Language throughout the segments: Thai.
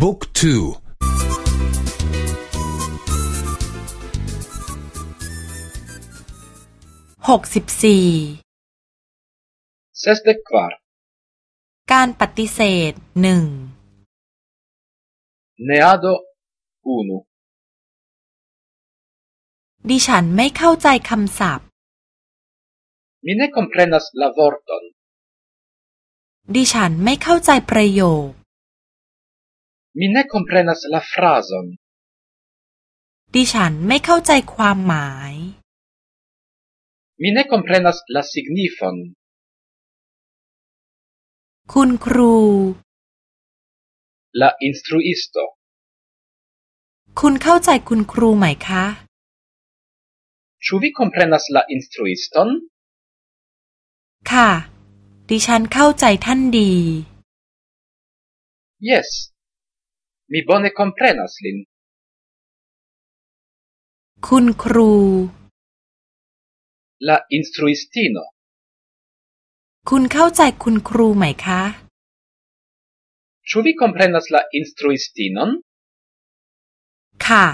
บุ๊กทูหกสิบสี่เซสเดควาร์การปฏิเสธหนึ่งเนอาโดอูนูดิฉันไม่เข้าใจคำศัพท์ Mi ne comprenas la vorton. ดิฉันไม่เข้าใจประโยค Mi ne comprenas la frazon. ดิฉันไม่เข้าใจความหมาย Mi ne comprenas la signifon. คุณครู La instruisto. คุณเข้าใจคุณครูไหมคะ Ĉu vi komprenas la instruiston? ค่ะ ดิฉันเข้าใจท่านดี Yes. Mi bone komprenas lin. คุณครู La instruistino. คุณเข้าใจคุณครูไหมคะ Ĉu vi komprenas la instruistinon? ค่ะ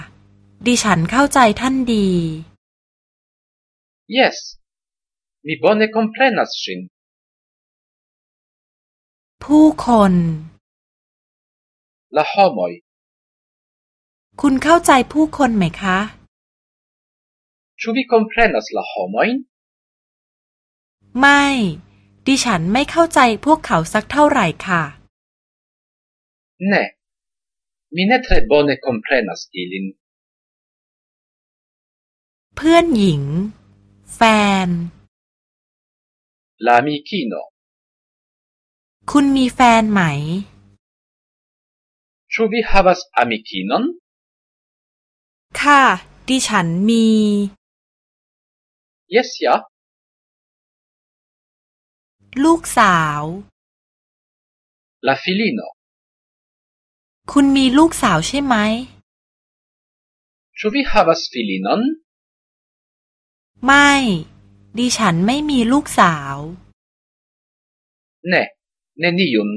ดิฉันเข้าใจท่านดี Yes. Mi bone komprenas ŝin. ผู้คน La homoj. คุณเข้าใจผู้คนไหมคะ Ĉu vi komprenas la homojn? ไม่ ดิฉันไม่เข้าใจพวกเขาสักเท่าไหร่ค่ะ Ne. Mi ne tre bone komprenas ilin. เพื่อนหญิง แฟน La amikino. คุณมีแฟนไหม Ĉu vi havas amikinon? ค่ะ ดิฉันมี Jes ja. ลูกสาว La filino. คุณมีลูกสาวใช่ไหม Ĉu vi havas filinon? ไม่ ดิฉันไม่มีลูกสาว Ne. Neniun.